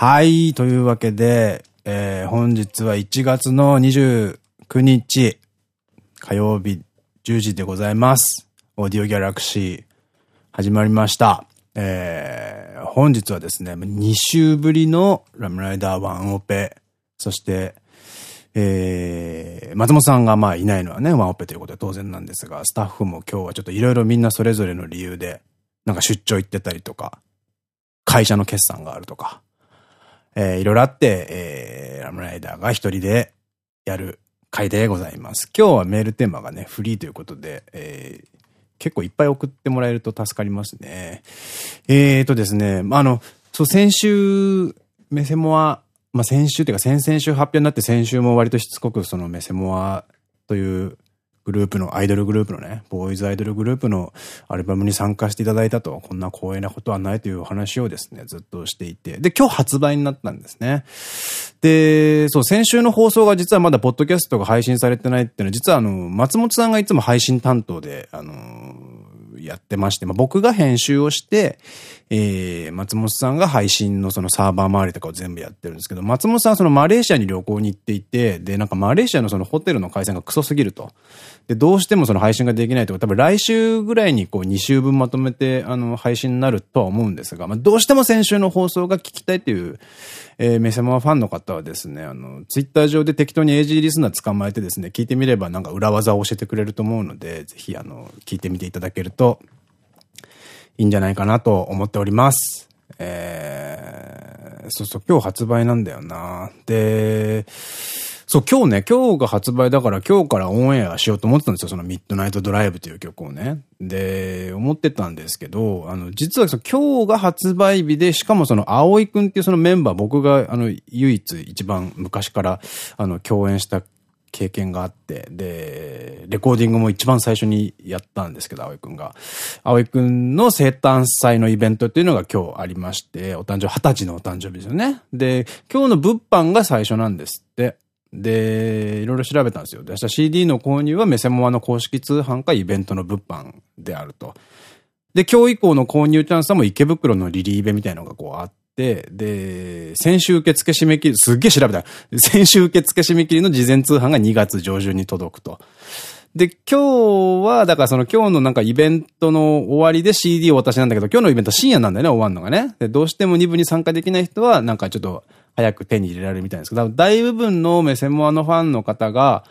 はい。というわけで、えー、本日は1月の29日、火曜日10時でございます。オーディオギャラクシー、始まりました。えー、本日はですね、2週ぶりのラムライダーワンオペ、そして、えー、松本さんがまあいないのはね、ワンオペということで当然なんですが、スタッフも今日はちょっといろいろみんなそれぞれの理由で、なんか出張行ってたりとか、会社の決算があるとか、えー、いろいろあって、えー、ラムライダーが一人でやる回でございます。今日はメールテーマがね、フリーということで、えー、結構いっぱい送ってもらえると助かりますね。えーとですね、まあの、そう、先週、メセモア、まあ、先週っていうか先々週発表になって先週も割としつこくそのメセモアというグループの、アイドルグループのね、ボーイズアイドルグループのアルバムに参加していただいたと、こんな光栄なことはないというお話をですね、ずっとしていて。で、今日発売になったんですね。で、そう、先週の放送が実はまだポッドキャストが配信されてないっていうのは、実はあの、松本さんがいつも配信担当で、あの、やってまして、まあ、僕が編集をして、えー、松本さんが配信のそのサーバー周りとかを全部やってるんですけど、松本さんはそのマレーシアに旅行に行っていて、で、なんかマレーシアのそのホテルの回線がクソすぎると。で、どうしてもその配信ができないとか、多分来週ぐらいにこう2週分まとめて、あの、配信になるとは思うんですが、まあ、どうしても先週の放送が聞きたいっていう、えー、メセマファンの方はですね、あの、ツイッター上で適当に AG リスナー捕まえてですね、聞いてみればなんか裏技を教えてくれると思うので、ぜひあの、聞いてみていただけるといいんじゃないかなと思っております。えー、そうそう、今日発売なんだよな。で、そう、今日ね、今日が発売だから今日からオンエアしようと思ってたんですよ。そのミッドナイトドライブという曲をね。で、思ってたんですけど、あの、実は今日が発売日で、しかもその、葵くんっていうそのメンバー、僕があの、唯一一番昔から、あの、共演した経験があって、で、レコーディングも一番最初にやったんですけど、葵くんが。葵くんの生誕祭のイベントっていうのが今日ありまして、お誕生日、二十歳のお誕生日ですよね。で、今日の物販が最初なんですって。で、いろいろ調べたんですよ。で、明日 CD の購入はメセモアの公式通販かイベントの物販であると。で、今日以降の購入チャンスはもう池袋のリリーベみたいなのがこうあって、で、先週受付締め切り、すっげえ調べた。先週受付締め切りの事前通販が2月上旬に届くと。で、今日は、だからその今日のなんかイベントの終わりで CD を渡しなんだけど、今日のイベント深夜なんだよね、終わるのがね。で、どうしても2部に参加できない人は、なんかちょっと早く手に入れられるみたいですけど、大部分のメセモアのファンの方が、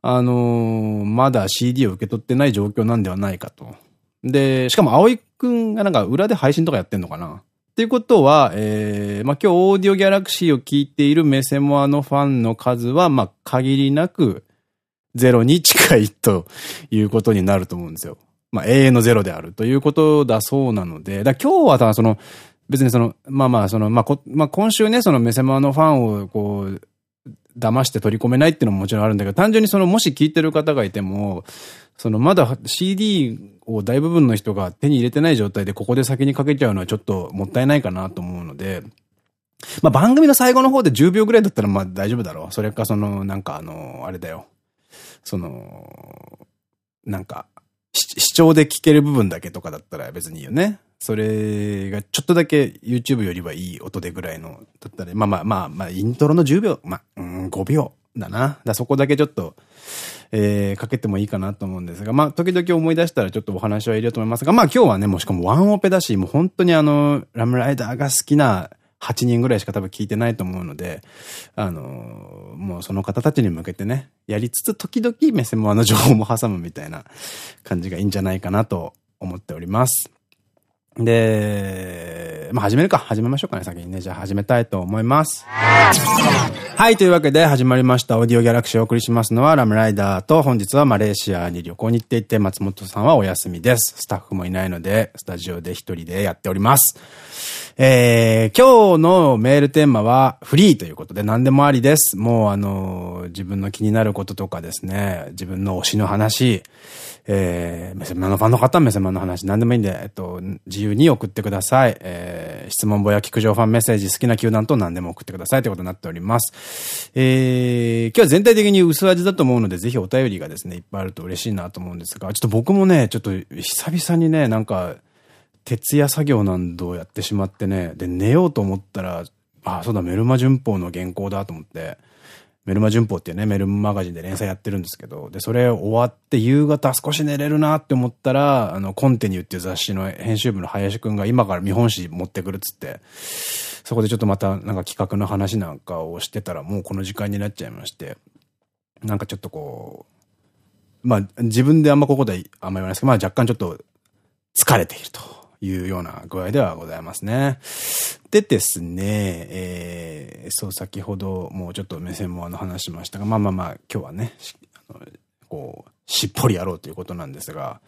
あのー、まだ CD を受け取ってない状況なんではないかと。で、しかも葵くんがなんか裏で配信とかやってんのかなっていうことは、えー、まあ、今日オーディオギャラクシーを聞いているメセモアのファンの数は、まあ、限りなくゼロに近いということになると思うんですよ。まあ、永遠のゼロであるということだそうなので、だ今日はただその、別にその、まあまあ、その、まあこ、まあ今週ね、そのメセモアのファンをこう、騙して取り込めないっていうのももちろんあるんだけど、単純にその、もし聞いてる方がいても、その、まだ CD を大部分の人が手に入れてない状態でここで先にかけちゃうのはちょっともったいないかなと思うので、まあ番組の最後の方で10秒ぐらいだったらまあ大丈夫だろう。それかその、なんかあの、あれだよ。その、なんか、視聴で聞ける部分だけとかだったら別にいいよね。それがちょっとだけ YouTube よりはいい音でぐらいの、だったら、まあまあまあ、まあ、イントロの10秒、まあ、うん、5秒だな。だそこだけちょっと、えー、かけてもいいかなと思うんですが、まあ、時々思い出したらちょっとお話は入れようと思いますが、まあ今日はね、もしかもワンオペだし、もう本当にあの、ラムライダーが好きな8人ぐらいしか多分聞いてないと思うので、あのー、もうその方たちに向けてね、やりつつ時々目線もあの情報も挟むみたいな感じがいいんじゃないかなと思っております。で、まあ始めるか。始めましょうかね、先にね。じゃあ始めたいと思います。はい、というわけで始まりました。オーディオギャラクシーをお送りしますのはラムライダーと、本日はマレーシアに旅行に行っていて、松本さんはお休みです。スタッフもいないので、スタジオで一人でやっております。えー、今日のメールテーマはフリーということで何でもありです。もうあの、自分の気になることとかですね、自分の推しの話、えー、メセマのファンの方はメセマの話、何でもいいんで、えっと、自由に送ってください。えー、質問簿や聞く情ファンメッセージ、好きな球団と何でも送ってくださいということになっております。えー、今日は全体的に薄味だと思うので、ぜひお便りがですね、いっぱいあると嬉しいなと思うんですが、ちょっと僕もね、ちょっと久々にね、なんか、徹夜作業なんどをやってしまってね、で、寝ようと思ったら、あ、そうだ、メルマ旬報の原稿だと思って、メルマ旬報っていうね、メルマガジンで連載やってるんですけど、で、それ終わって夕方少し寝れるなって思ったら、あの、コンテニューっていう雑誌の編集部の林くんが今から見本誌持ってくるっつって、そこでちょっとまたなんか企画の話なんかをしてたらもうこの時間になっちゃいまして、なんかちょっとこう、まあ自分であんまここであんま言わないですけど、まあ若干ちょっと疲れていると。いうような具合ではございますね。でですね、えー、そう、先ほどもうちょっと目線もあの話しましたが、まあまあまあ、今日はね、あのこう、しっぽりやろうということなんですが、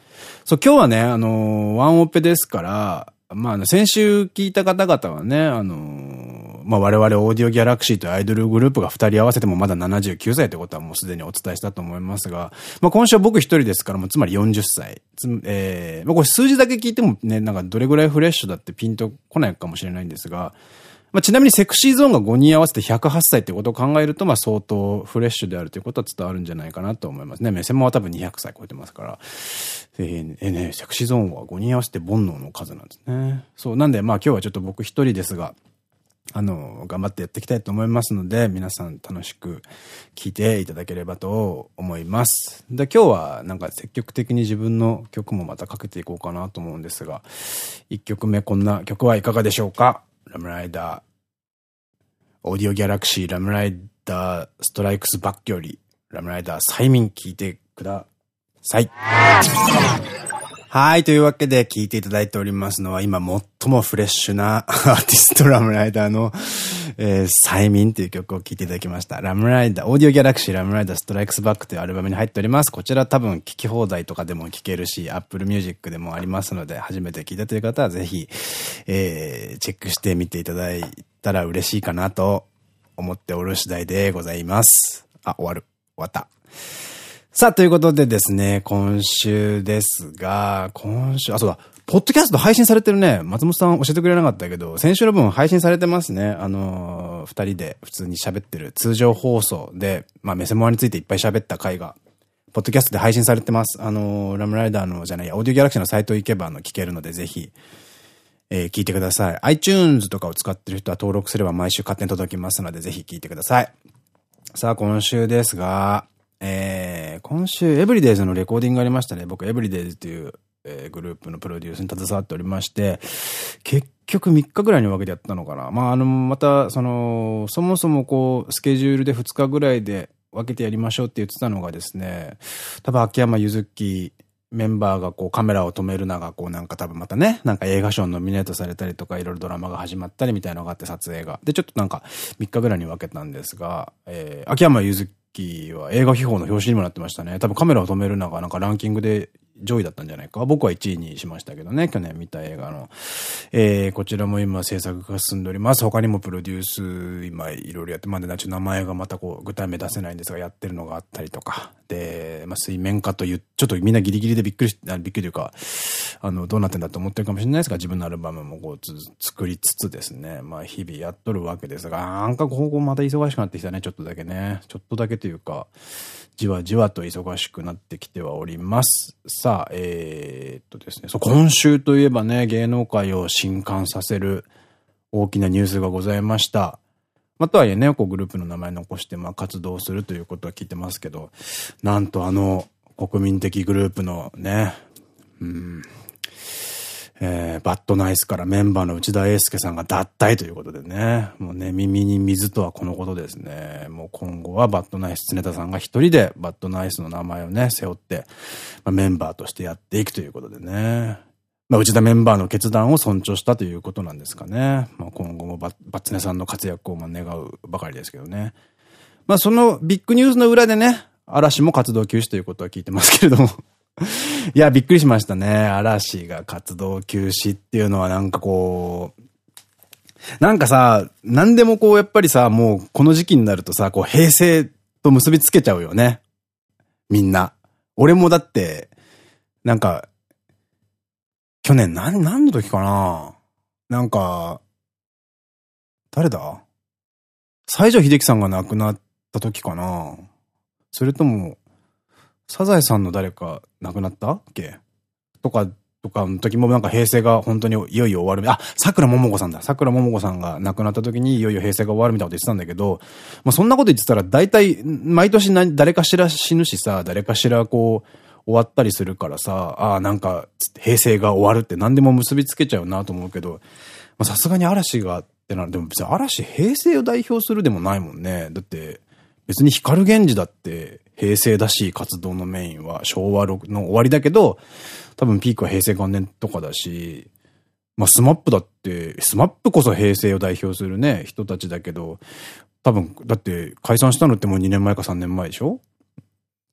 そう、今日はね、あの、ワンオペですから、まあ、あの、先週聞いた方々はね、あのまあ、我々オーディオギャラクシーというアイドルグループが二人合わせてもまだ79歳ということはもうすでにお伝えしたと思いますが、まあ、今週は僕一人ですから、もうつまり40歳。えー、まあ、これ数字だけ聞いてもね、なんかどれぐらいフレッシュだってピンとこないかもしれないんですが、まあ、ちなみにセクシーゾーンが5人合わせて108歳ってことを考えると、まあ相当フレッシュであるということは伝わるんじゃないかなと思いますね。目線も多分200歳超えてますから。えー、えー、ね、セクシーゾーンは5人合わせて煩悩の数なんですね。そう。なんでまあ今日はちょっと僕一人ですが、あの、頑張ってやっていきたいと思いますので、皆さん楽しく聴いていただければと思います。で、今日はなんか積極的に自分の曲もまたかけていこうかなと思うんですが、1曲目こんな曲はいかがでしょうか？ RAM RIDER、AUDIO GALAXY RAM RIDER STRIKES BACK より、 RAM RIDER 催眠聴いてください。はい。というわけで聞いていただいておりますのは、今最もフレッシュな アーティスト RAM RIDER の、えー、催眠という曲を聴いていただきました。 RAM RIDER、AUDIO GALAXY RAM RIDER STRIKES BACK というアルバムに入っております。こちら多分聴き放題とかでも聴けるし、Apple Music でもありますので、初めて聴いたという方はぜひ、えー、チェックしてみていただいたら嬉しいかなと思っておる次第でございます。あ、終わる。終わった。さあ、ということでですね、今週ですが、今週、あ、そうだ、ポッドキャスト配信されてるね。松本さん教えてくれなかったけど、先週の分配信されてますね。あのー、二人で普通に喋ってる通常放送で、まあ、メセモアについていっぱい喋った回が、ポッドキャストで配信されてます。あのー、ラムライダーの、じゃない、オーディオギャラクシーのサイト行けば、あの、聞けるので、ぜひ、えー、聞いてください。iTunes とかを使ってる人は登録すれば毎週勝手に届きますので、ぜひ聞いてください。さあ、今週ですが、えー、今週、エブリデイズのレコーディングがありましたね。僕、エブリデイズという、えー、グループのプロデュースに携わっておりまして、結局3日ぐらいに分けてやったのかな。まあ、あの、また、その、そもそもこう、スケジュールで2日ぐらいで分けてやりましょうって言ってたのがですね、多分秋山ゆずきメンバーがこうカメラを止めるながこうなんか多分またね、なんか映画賞ノミネートされたりとかいろいろドラマが始まったりみたいなのがあって撮影が。で、ちょっとなんか3日ぐらいに分けたんですが、えー、秋山ゆずは映画秘宝の表紙にもなってましたね。多分カメラを止めるながなんかランキングで上位だったんじゃないか。僕は1位にしましたけどね、去年見た映画の。えー、こちらも今制作が進んでおります。他にもプロデュース、今いろいろやって、まだちょっと名前がまたこう、具体名出せないんですが、やってるのがあったりとか。で、まあ、水面下という、ちょっとみんなギリギリでびっくりし、びっくりというか、あの、どうなってんだと思ってるかもしれないですが、自分のアルバムもこう、作りつつですね、まあ、日々やっとるわけですが、なんかここまた忙しくなってきたね、ちょっとだけね。ちょっとだけというか、じわじわと忙しくなってきてはおります。さあ、えー、っとですね、そう、今週といえばね、芸能界を震撼させる大きなニュースがございました。まあ、とはいえね、こうグループの名前残して、まあ、活動するということは聞いてますけど、なんとあの、国民的グループのね、うん、えー、バッドナイスからメンバーの内田英介さんが脱退ということでね。もうね、耳に水とはこのことですね。もう今後はバッドナイス常田さんが一人でバッドナイスの名前をね、背負って、まあ、メンバーとしてやっていくということでね。まあ、内田メンバーの決断を尊重したということなんですかね。まあ、今後もバッツネさんの活躍をま願うばかりですけどね。まあ、そのビッグニュースの裏でね、嵐も活動休止ということは聞いてますけれどもいや、びっくりしましたね。嵐が活動休止っていうのはなんかこう、なんかさ、なんでもこう、やっぱりさ、もうこの時期になるとさ、こう、平成と結びつけちゃうよね。みんな。俺もだって、なんか、去年何、何の時かななんか、誰だ？西城秀樹さんが亡くなった時かなそれとも、サザエさんの誰か亡くなった？っけ？とかとかの時もなんか平成が本当にいよいよ終わる。あ、桜ももこさんだ。桜ももこさんが亡くなった時にいよいよ平成が終わるみたいなこと言ってたんだけど、まあそんなこと言ってたら大体毎年誰かしら死ぬしさ、誰かしらこう終わったりするからさ、ああなんか平成が終わるって何でも結びつけちゃうなと思うけど、さすがに嵐がってなる。でも別に嵐平成を代表するでもないもんね。だって別に光源氏だって平成だし、活動のメインは昭和の終わりだけど、多分ピークは平成元年とかだし、まあスマップだって、スマップこそ平成を代表するね、人たちだけど、多分、だって解散したのってもう2年前か3年前でしょ？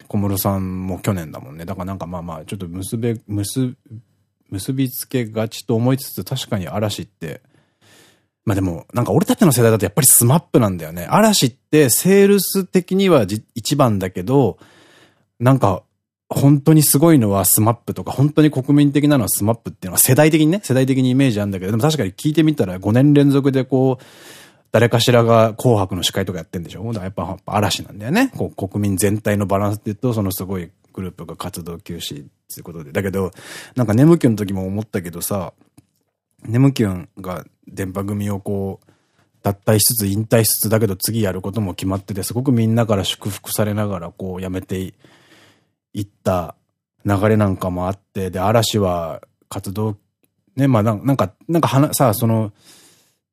小室さんも去年だもんね。だからなんかまあまあ、ちょっと結べ、結、結びつけがちと思いつつ、確かに嵐って、まあでも、なんか俺たちの世代だとやっぱりスマップなんだよね。嵐ってセールス的には一番だけど、なんか本当にすごいのはスマップとか、本当に国民的なのはスマップっていうのは世代的にね、世代的にイメージあるんだけど、でも確かに聞いてみたら5年連続でこう、誰かしらが紅白の司会とかやってんでしょ？だからやっぱやっぱ嵐なんだよね。こう国民全体のバランスって言うと、そのすごいグループが活動休止っていうことで。だけど、なんか眠気の時も思ったけどさ、眠気が電波組をこう、脱退しつつ引退しつつだけど次やることも決まってて、すごくみんなから祝福されながらこうやめていった流れなんかもあって、で、嵐は活動、ね、まあなんか、なんかはさあ、その、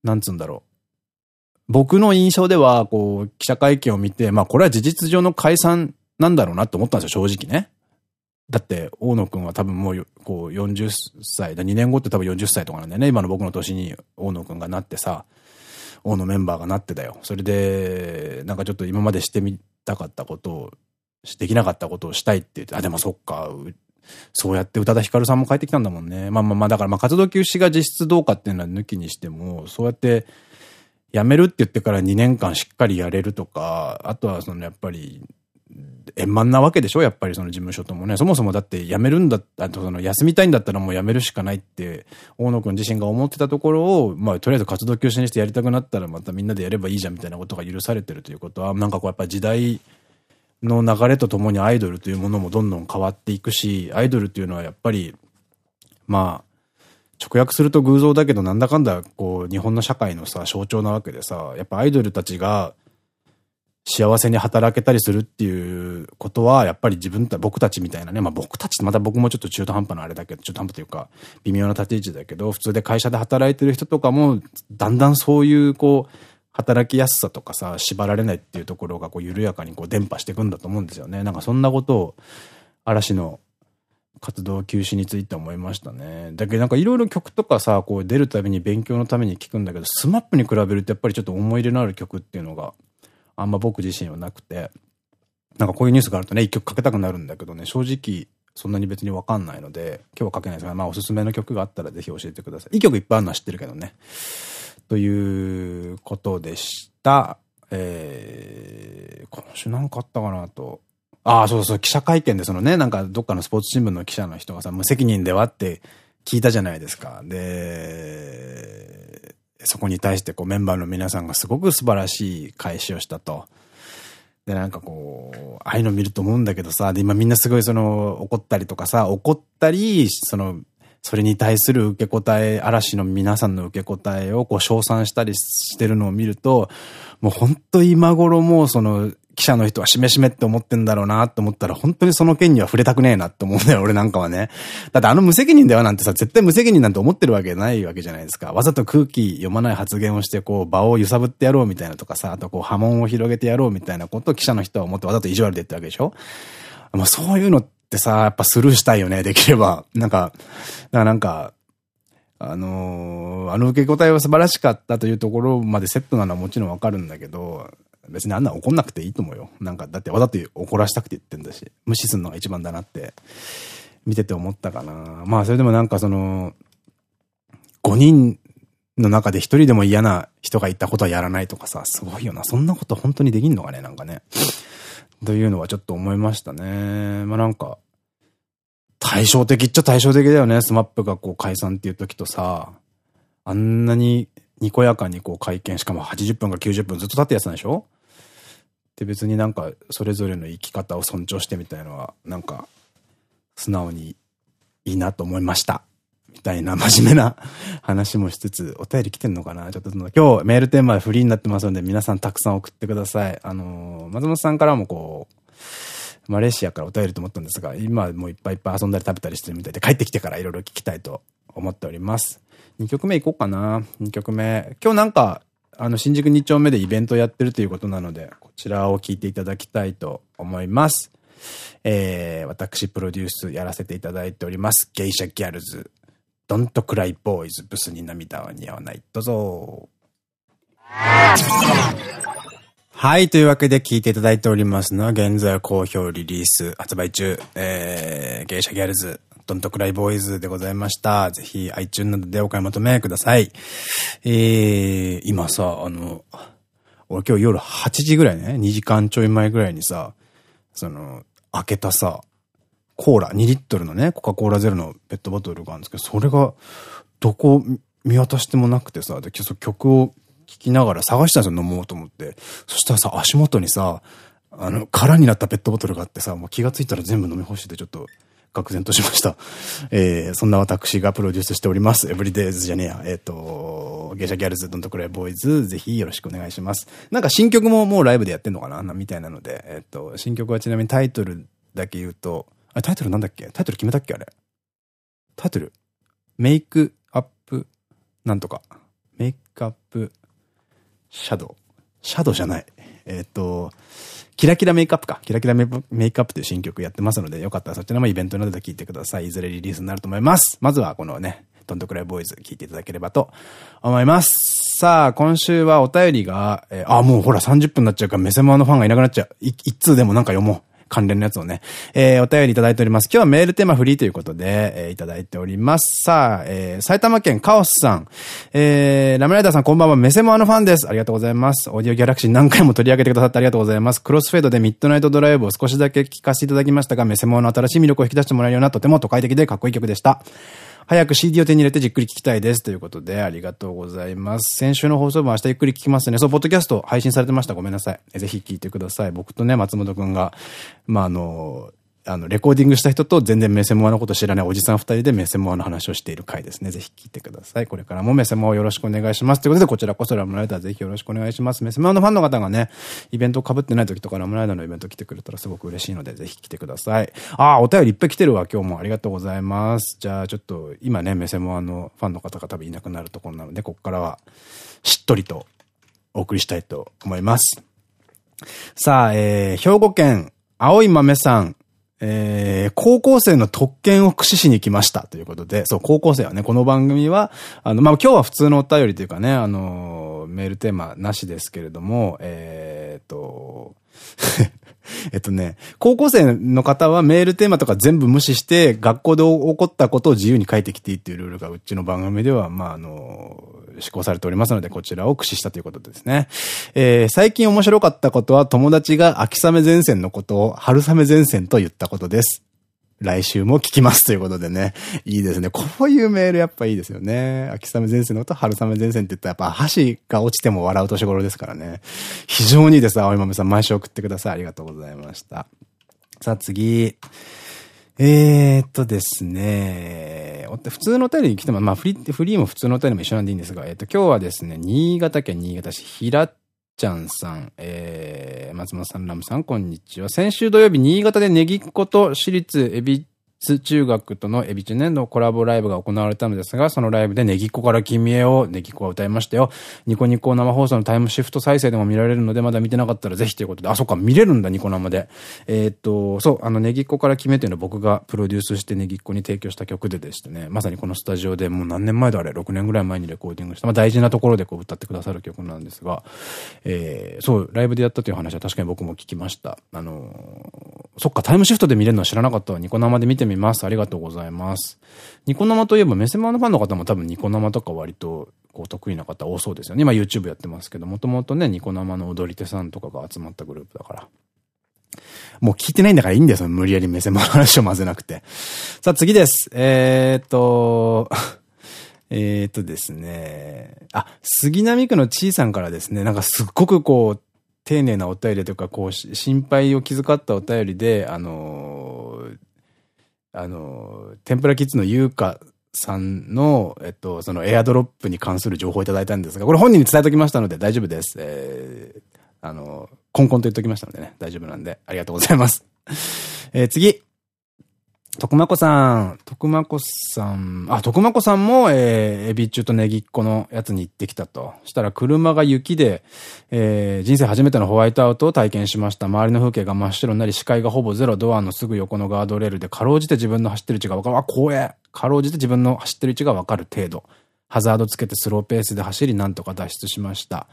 なんつうんだろう。僕の印象では、こう、記者会見を見て、まあこれは事実上の解散なんだろうなって思ったんですよ、正直ね。だって、大野くんは多分もう、こう、40歳だ、2年後って多分40歳とかなんだよね。今の僕の年に大野くんがなってさ、大野メンバーがなってだよ。それで、なんかちょっと今までしてみたかったことをできなかったことをしたいって言って、あ、でもそっか、そうやって宇多田ヒカルさんも帰ってきたんだもんね。まあまあまあ、だからまあ活動休止が実質どうかっていうのは抜きにしても、そうやって辞めるって言ってから2年間しっかりやれるとか、あとはそのやっぱり、円満なわけでしょ？やっぱりその事務所ともね。そもそもだって辞めるんだあとその休みたいんだったらもう辞めるしかないって、大野くん自身が思ってたところを、まあとりあえず活動休止にしてやりたくなったらまたみんなでやればいいじゃんみたいなことが許されてるということは、なんかこうやっぱ時代、の流れとともにアイドルというものもどんどん変わっていくし、アイドルっていうのはやっぱり、まあ、直訳すると偶像だけどなんだかんだこう日本の社会のさ象徴なわけでさ、やっぱアイドルたちが幸せに働けたりするっていうことは、やっぱり自分た、僕たちみたいなね、まあ僕たちってまた僕もちょっと中途半端なあれだけど、中途半端というか、微妙な立ち位置だけど、普通で会社で働いてる人とかも、だんだんそういうこう、働きやすさとかさ、縛られないっていうところがこう緩やかにこう伝播していくんだと思うんですよね。なんかそんなことを嵐の活動休止について思いましたね。だけどなんかいろいろ曲とかさ、こう出るたびに勉強のために聴くんだけど、スマップに比べるとやっぱりちょっと思い入れのある曲っていうのがあんま僕自身はなくて、なんかこういうニュースがあるとね、一曲かけたくなるんだけどね、正直そんなに別にわかんないので、今日はかけないですが、まあおすすめの曲があったらぜひ教えてください。いい曲いっぱいあるのは知ってるけどね。ということでした。えー、今週なんかあったかなと。ああ、そうそう、記者会見でそのね、なんかどっかのスポーツ新聞の記者の人がさ、無責任ではって聞いたじゃないですか。で、そこに対してこうメンバーの皆さんがすごく素晴らしい返しをしたと。で、なんかこう、ああいうの見ると思うんだけどさ、で、今みんなすごいその、怒ったりとかさ、怒ったり、その、それに対する受け答え、嵐の皆さんの受け答えをこう称賛したりしてるのを見ると、もうほんと今頃もうその記者の人はしめしめって思ってんだろうなって思ったら本当にその件には触れたくねえなって思うんだよ、俺なんかはね。だってあの無責任だよなんてさ、絶対無責任なんて思ってるわけないわけじゃないですか。わざと空気読まない発言をしてこう場を揺さぶってやろうみたいなとかさ、あとこう波紋を広げてやろうみたいなことを記者の人は思ってわざと意地悪で言ってるわけでしょまあそういうのってさ、やっぱスルーしたいよね、できれば。なんか、だからなんか、あのー、あの受け答えは素晴らしかったというところまでセットなのはもちろんわかるんだけど、別にあんな怒んなくていいと思うよ。なんか、だってわざと怒らしたくて言ってんだし、無視するのが一番だなって、見てて思ったかな。まあ、それでもなんかその、5人の中で1人でも嫌な人がいたことはやらないとかさ、すごいよな。そんなこと本当にできんのかね、なんかね。というのはちょっと思いましたね。まあなんか、対照的っちゃ対照的だよね。スマップがこう解散っていう時とさ、あんなににこやかにこう会見、しかも80分か90分ずっと立ってやつなんでしょ？で別になんかそれぞれの生き方を尊重してみたいのは、なんか素直にいいなと思いました。みたいな 真面目な話もしつつ、お便り来てんのかな？ちょっと今日メールテーマフリーになってますので、皆さんたくさん送ってください。あのー、松本さんからもこう、マレーシアからお便りと思ったんですが、今もういっぱいいっぱい遊んだり食べたりしてるみたいで、帰ってきてからいろいろ聞きたいと思っております。2曲目いこうかな。2曲目。今日なんか、あの、新宿2丁目でイベントやってるということなので、こちらを聞いていただきたいと思います。えー、私プロデュースやらせていただいております。ゲイシャギャルズ。 Don't Cry Boys。ブスに涙は似合わない。どうぞ。はい。というわけで聞いていただいておりますのは、現在好評リリース発売中、えー、ゲイシャギャルズ、ドントクライボーイズでございました。ぜひ iTune などでお買い求めください。えー、今さ、あの、俺今日夜8時ぐらいね、2時間ちょい前ぐらいにさ、その、開けたさ、コーラ、2リットルのね、コカ・コーラゼロのペットボトルがあるんですけど、それが、どこ見渡してもなくてさ、で、曲を聴きながら探したんですよ、飲もうと思って。そしたらさ、足元にさ、あの、空になったペットボトルがあってさ、もう気がついたら全部飲み干してて、ちょっと、愕然としました。えー、そんな私がプロデュースしております。エブリデイズじゃねえや。えっ、ー、と、ゲシャギャルズ、ドントクライボーイズ、ぜひよろしくお願いします。なんか新曲ももうライブでやってんのかな？みたいなので、えっ、ー、と、新曲はちなみにタイトルだけ言うと、あ、タイトルなんだっけ？タイトル決めたっけあれ？タイトル？メイクアップ、なんとか。メイクアップ、シャドウ。シャドウじゃない。えっ、と、キラキラメイクアップか。キラキラメイクアップという新曲やってますので、よかったらそちらもイベントなどで聴いてください。いずれリリースになると思います。まずはこのね、トントクライボーイズ聴いていただければと思います。さあ、今週はお便りが、えー、あ、もうほら30分になっちゃうから、メセマのファンがいなくなっちゃう。い一通でもなんか読もう。関連のやつをね、えー、お便りいただいております。今日はメールテーマフリーということで、えー、いただいております。さあ、えー、埼玉県カオスさん、えー、ラムライダーさんこんばんは、メセモアのファンです。ありがとうございます。オーディオギャラクシー何回も取り上げてくださってありがとうございます。クロスフェードでミッドナイトドライブを少しだけ聞かせていただきましたが、メセモアの新しい魅力を引き出してもらえるようなとても都会的でかっこいい曲でした。早く CD を手に入れてじっくり聞きたいです。ということで、ありがとうございます。先週の放送も明日ゆっくり聞きますね。そう、ポッドキャスト配信されてました。ごめんなさい。ぜひ聞いてください。僕とね、松本くんが、まあ、あの、あの、レコーディングした人と全然メセモアのこと知らないおじさん二人でメセモアの話をしている回ですね。ぜひ聞いてください。これからもメセモアをよろしくお願いします。ということで、こちらこそラムライダーぜひよろしくお願いします。メセモアのファンの方がね、イベントを被ってない時とかラムライダーのイベント来てくれたらすごく嬉しいので、ぜひ来てください。ああ、お便りいっぱい来てるわ。今日もありがとうございます。じゃあ、ちょっと、今ね、メセモアのファンの方が多分いなくなるところなので、ここからは、しっとりとお送りしたいと思います。さあ、えー、兵庫県、青い豆さん、えー、高校生の特権を駆使しに来ました。ということで、そう、高校生はね、この番組は、あの、まあ、今日は普通のお便りというかね、あの、メールテーマなしですけれども、えー、っと、えっとね、高校生の方はメールテーマとか全部無視して、学校で起こったことを自由に書いてきていいっていうルールがうちの番組では、まあ、あの、施行されておりますので、こちらを駆使したということですね。えー、最近面白かったことは、友達が秋雨前線のことを春雨前線と言ったことです。来週も聞きますということでね。いいですね。こういうメールやっぱいいですよね。秋雨前線のこと春雨前線って言ったらやっぱ箸が落ちても笑う年頃ですからね。非常にいいです。青い豆さん毎週送ってください。ありがとうございました。さあ次。えーっとですね。普通のお便りに来ても、まあフリー、フリーも普通のお便りも一緒なんでいいんですが、えっと今日はですね、新潟県新潟市平ちゃんさん、えー、松本さん、ラムさん、こんにちは。先週土曜日、新潟でネギっ子と私立エビ中学とのエビチュネのコラボライブが行われたのですが、そのライブでネギっ子から君へをネギっ子が歌いましたよ。ニコニコ生放送のタイムシフト再生でも見られるので、まだ見てなかったらぜひということで、あ、そっか、見れるんだ、ニコ生で。えー、っと、そう、あの、ネギっ子から君へというのは僕がプロデュースしてネギっ子に提供した曲ででしてね、まさにこのスタジオでもう何年前だあれ、6年ぐらい前にレコーディングした、まあ大事なところでこう歌ってくださる曲なんですが、えー、そう、ライブでやったという話は確かに僕も聞きました。あの、そっか、タイムシフトで見れるのは知らなかったわ。ニコ生で見てみます。ありがとうございます。ニコ生といえば、メセマのファンの方も多分ニコ生とか割とこう得意な方多そうですよね。今 YouTube やってますけど、もともとね、ニコ生の踊り手さんとかが集まったグループだから。もう聞いてないんだからいいんですよ。無理やり目線の話を混ぜなくて。さあ次です。えー、っと、えっとですね。あ、杉並区のちいさんからですね、なんかすっごくこう、丁寧なお便りというか、こう、心配を気遣ったお便りで、あのー、あの、天ぷらキッズの優香さんの、えっと、そのエアドロップに関する情報をいただいたんですが、これ本人に伝えておきましたので大丈夫です。えー、あの、コンコンと言っときましたのでね、大丈夫なんで、ありがとうございます。えー、次。徳間子さん、徳間子さん、あ、徳間子さんも、えー、エビ中とネギっ子のやつに行ってきたと。したら車が雪で、えー、人生初めてのホワイトアウトを体験しました。周りの風景が真っ白になり、視界がほぼゼロ、ドアのすぐ横のガードレールで、かろうじて自分の走ってる位置がわかる。あ、怖え。かろうじて自分の走ってる位置がわかる程度。ハザードつけてスローペースで走り、なんとか脱出しました。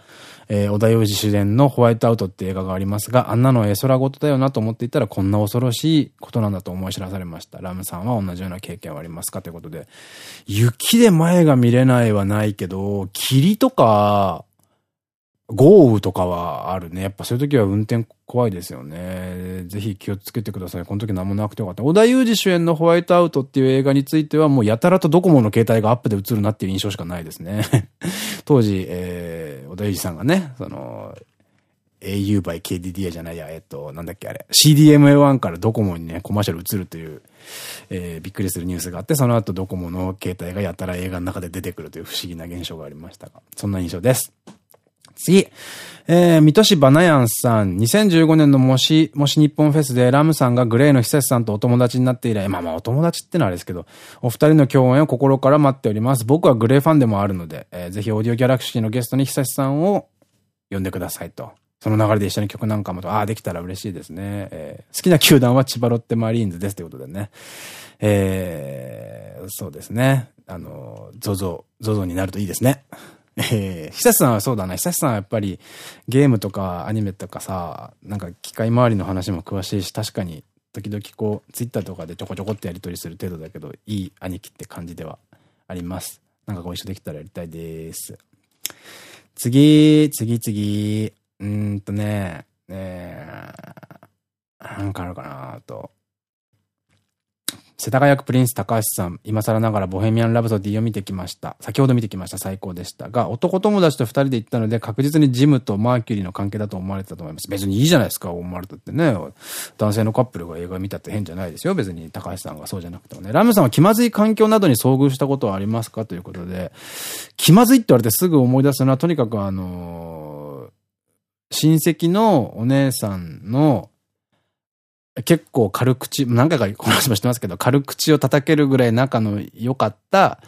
えー、小田裕二主演のホワイトアウトって映画がありますが、あんなの絵空事だよなと思っていたら、こんな恐ろしいことなんだと思い知らされました。ラムさんは同じような経験はありますか？ということで。雪で前が見れないはないけど、霧とか、豪雨とかはあるね。やっぱそういう時は運転怖いですよね。ぜひ気をつけてください。この時何もなくてよかった。小田裕二主演のホワイトアウトっていう映画についてはもうやたらとドコモの携帯がアップで映るなっていう印象しかないですね。当時、えー、小田裕二さんがね、その、au by KDDI じゃないや、えっと、なんだっけあれ、CDMA1 からドコモにね、コマーシャル映るという、えー、びっくりするニュースがあって、その後ドコモの携帯がやたら映画の中で出てくるという不思議な現象がありましたが、そんな印象です。次。えー、水戸市バナヤンさん。2015年のもし、もし日本フェスでラムさんがグレーの久志さんとお友達になって以来、まあまあお友達ってのはあれですけど、お二人の共演を心から待っております。僕はグレーファンでもあるので、えー、ぜひオーディオギャラクシーのゲストに久志さんを呼んでくださいと。その流れで一緒に曲なんかもと、ああ、できたら嬉しいですね。えー、好きな球団は千葉ロッテマリーンズですということでね。えー、そうですね。あの、ゾゾ、ゾゾになるといいですね。えー、久志さんはそうだな。久志さんはやっぱりゲームとかアニメとかさ、なんか機械周りの話も詳しいし、確かに時々こう、ツイッターとかでちょこちょこってやり取りする程度だけど、いい兄貴って感じではあります。なんかご一緒できたらやりたいです。次、次、次。うーんとね、えー、なんかあるかなと。世田谷区プリンス高橋さん、今更ながらボヘミアン・ラブソディを見てきました。先ほど見てきました。最高でした。が、男友達と二人で行ったので、確実にジムとマーキュリーの関係だと思われてたと思います。別にいいじゃないですか、思われたってね。男性のカップルが映画見たって変じゃないですよ。別に高橋さんがそうじゃなくてもね。ラムさんは気まずい環境などに遭遇したことはありますかということで、気まずいって言われてすぐ思い出すのは、とにかくあのー、親戚のお姉さんの、結構軽口、何回かこの話もしてますけど、軽口を叩けるぐらい仲の良かった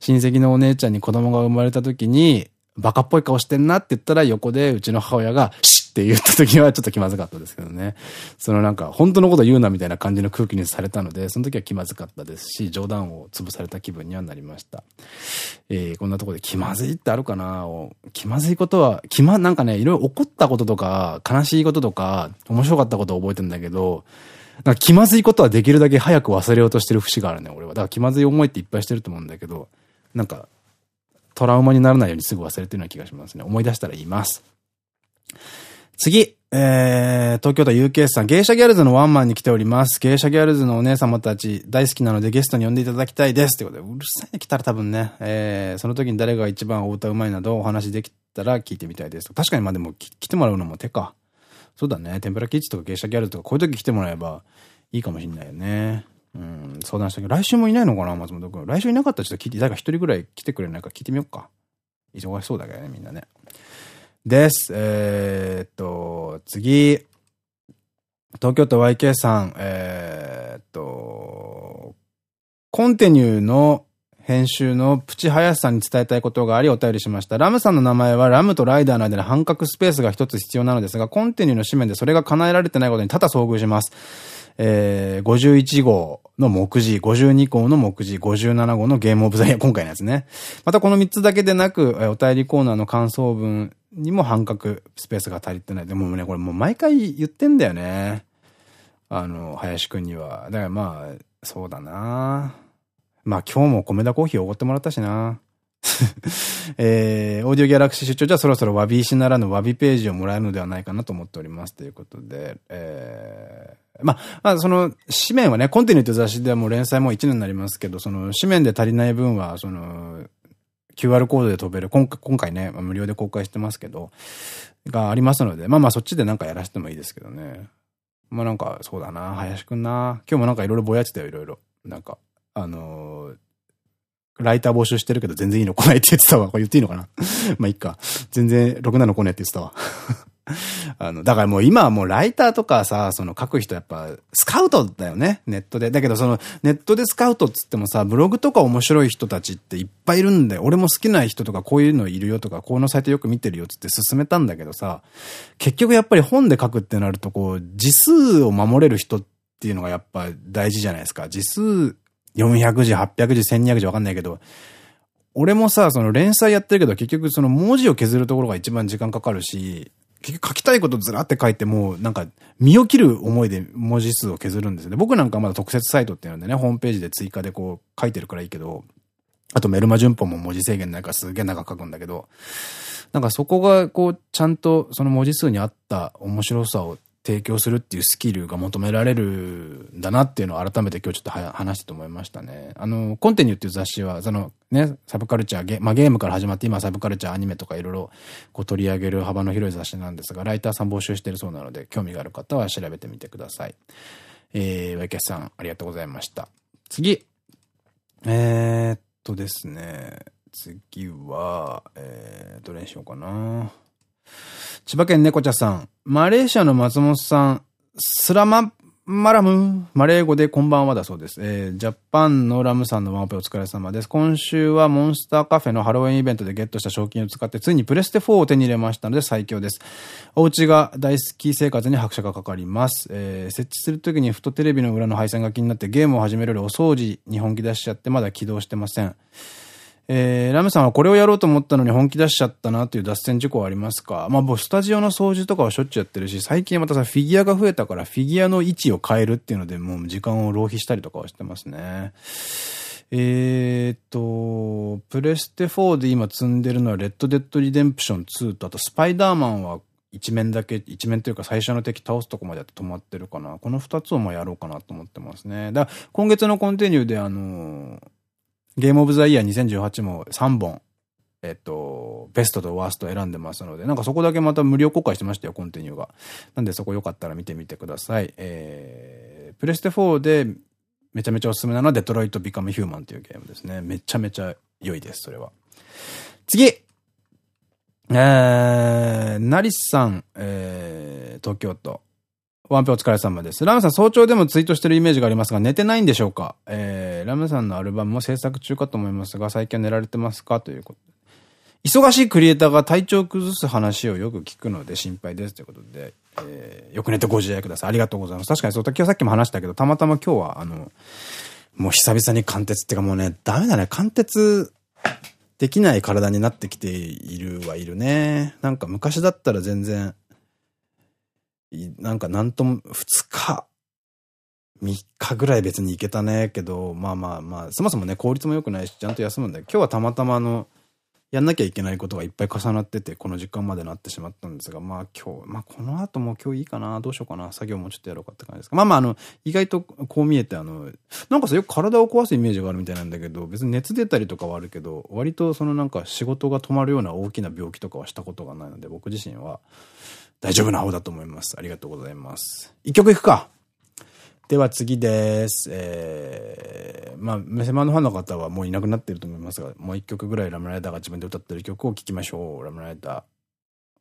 親戚のお姉ちゃんに子供が生まれた時に、バカっぽい顔してんなって言ったら横でうちの母親が、シッって言った時はちょっと気まずかったですけどね。そのなんか、本当のこと言うなみたいな感じの空気にされたので、その時は気まずかったですし、冗談を潰された気分にはなりました。えー、こんなところで気まずいってあるかな？気まずいことは、気ま、なんかね、いろいろ怒ったこととか、悲しいこととか、面白かったことを覚えてんだけど、なんか気まずいことはできるだけ早く忘れようとしてる節があるね、俺は。だから気まずい思いっていっぱいしてると思うんだけど、なんか、トラウマにならないようにすぐ忘れてるような気がしますね。思い出したら言います。次。えー、東京都 UK さん、芸者ギャルズのワンマンに来ております。芸者ギャルズのお姉様たち大好きなのでゲストに呼んでいただきたいです。ってことで、うるさいね、来たら多分ね、えー、その時に誰が一番お歌うまいなどお話できたら聞いてみたいです。確かにまあでも来てもらうのも手か。そうだね、天ぷらキッチとか芸者ギャルズとかこういう時来てもらえばいいかもしんないよね。うん、相談したけど、来週もいないのかな、松本君。来週いなかったらちょっと聞いて、誰か一人ぐらい来てくれないか聞いてみようか。忙しそうだけどね、みんなね。です。えー、っと、次。東京都 YK さん、えー、っと、コンテニューの編集のプチ林さんに伝えたいことがありお便りしました。ラムさんの名前はラムとライダーの間に半角スペースが一つ必要なのですが、コンテニューの紙面でそれが叶えられてないことに多々遭遇します。えー、51号の目次、52号の目次、57号のゲームオブザイヤー、今回のやつね。またこの3つだけでなくえ、お便りコーナーの感想文にも半角スペースが足りてない。でもね、これもう毎回言ってんだよね。あの、林くんには。だからまあ、そうだなまあ今日も米田コーヒーおごってもらったしな えー、オーディオギャラクシー出張じゃそろそろわび石ならぬわびページをもらえるのではないかなと思っておりますということで、えー、まあ、まあ、その、紙面はね、コンティニューという雑誌ではもう連載も1年になりますけど、その、紙面で足りない分は、その、QR コードで飛べる、今回今回ね、無料で公開してますけど、がありますので、まあまあそっちでなんかやらせてもいいですけどね。まあなんか、そうだな、林くんな。今日もなんかいろいろぼやってたよ、いろいろ。なんか、あのーライター募集してるけど全然いいの来ないって言ってたわ。これ言っていいのかな まあいいか。全然ろくなの来ねえって言ってたわ。あの、だからもう今はもうライターとかさ、その書く人やっぱ、スカウトだよね。ネットで。だけどその、ネットでスカウトっつってもさ、ブログとか面白い人たちっていっぱいいるんだよ。俺も好きな人とかこういうのいるよとか、このサイトよく見てるよっつって進めたんだけどさ、結局やっぱり本で書くってなるとこう、字数を守れる人っていうのがやっぱ大事じゃないですか。字数400字、800字、1200字わかんないけど、俺もさ、その連載やってるけど結局その文字を削るところが一番時間かかるし、結局書きたいことずらって書いても、なんか、身を切る思いで文字数を削るんですよね。僕なんかまだ特設サイトっていうのでね、ホームページで追加でこう書いてるからいいけど、あとメルマ順法も文字制限ないからすげえ長く書くんだけど、なんかそこがこう、ちゃんとその文字数に合った面白さを提供するっていうスキルが求められるんだなっていうのを改めて今日ちょっと話してと思いましたね。あの、コンテニューっていう雑誌は、そのね、サブカルチャー、ゲ,、まあ、ゲームから始まって今サブカルチャー、アニメとかいろいろこう取り上げる幅の広い雑誌なんですが、ライターさん募集してるそうなので、興味がある方は調べてみてください。えー、ワイキャスさん、ありがとうございました。次。えー、っとですね、次は、えー、どれにしようかな。千葉県猫茶さん。マレーシアの松本さん。スラママラム、マレー語でこんばんはだそうです。えー、ジャパンのラムさんのワンオペお疲れ様です。今週はモンスターカフェのハロウィンイベントでゲットした賞金を使ってついにプレステ4を手に入れましたので最強です。お家が大好き生活に拍車がかかります。えー、設置するときにふとテレビの裏の配線が気になってゲームを始めるよりお掃除に本気出しちゃってまだ起動してません。えー、ラムさんはこれをやろうと思ったのに本気出しちゃったなという脱線事故はありますか？まあ僕スタジオの掃除とかはしょっちゅうやってるし、最近またさ、フィギュアが増えたからフィギュアの位置を変えるっていうのでもう時間を浪費したりとかはしてますね。えーと、プレステ4で今積んでるのはレッドデッドリデンプション2とあとスパイダーマンは一面だけ、一面というか最初の敵倒すとこまでやって止まってるかな。この二つをまあやろうかなと思ってますね。だ今月のコンティニューであのーゲームオブザイヤー2018も3本、えっと、ベストとワースト選んでますので、なんかそこだけまた無料公開してましたよ、コンティニューが。なんでそこよかったら見てみてください。えー、プレステ4でめちゃめちゃおすすめなのはデトロイト・ビカム・ヒューマンというゲームですね。めちゃめちゃ良いです、それは。次えー、ナリスさん、えー、東京都。ワンペお疲れ様です。ラムさん早朝でもツイートしてるイメージがありますが、寝てないんでしょうか？えー、ラムさんのアルバムも制作中かと思いますが、最近は寝られてますか？ということ。忙しいクリエイターが体調崩す話をよく聞くので心配ですということで、えー、よく寝てご自愛ください。ありがとうございます。確かにそう、今日さっきも話したけど、たまたま今日は、あの、もう久々に貫徹っていうかもうね、ダメだね。貫徹できない体になってきているはいるね。なんか昔だったら全然、なんかなんとも、2日、3日ぐらい別に行けたね、けど、まあまあまあ、そもそもね、効率も良くないし、ちゃんと休むんだけど、今日はたまたまあの、やんなきゃいけないことがいっぱい重なってて、この時間までなってしまったんですが、まあ今日、まあこの後も今日いいかな、どうしようかな、作業もちょっとやろうかって感じですか。まあまああの、意外とこう見えてあの、なんかさ、よく体を壊すイメージがあるみたいなんだけど、別に熱出たりとかはあるけど、割とそのなんか仕事が止まるような大きな病気とかはしたことがないので、僕自身は、大丈夫な方だと思います。ありがとうございます。一曲いくか。では次です。えー、まあ、メセマのファンの方はもういなくなってると思いますが、もう一曲ぐらいラムライダーが自分で歌ってる曲を聴きましょう。ラムライダー。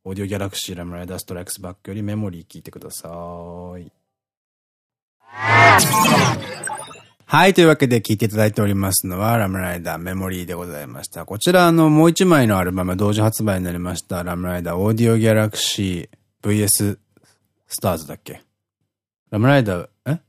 オーディオギャラクシーラムライダーストライクスバックよりメモリー聴いてください。はい。というわけで聴いていただいておりますのは、ラムライダーメモリーでございました。こちら、あの、もう一枚のアルバム同時発売になりました、ラムライダーオーディオギャラクシー VS スターズだっけ？ラムライダー、え？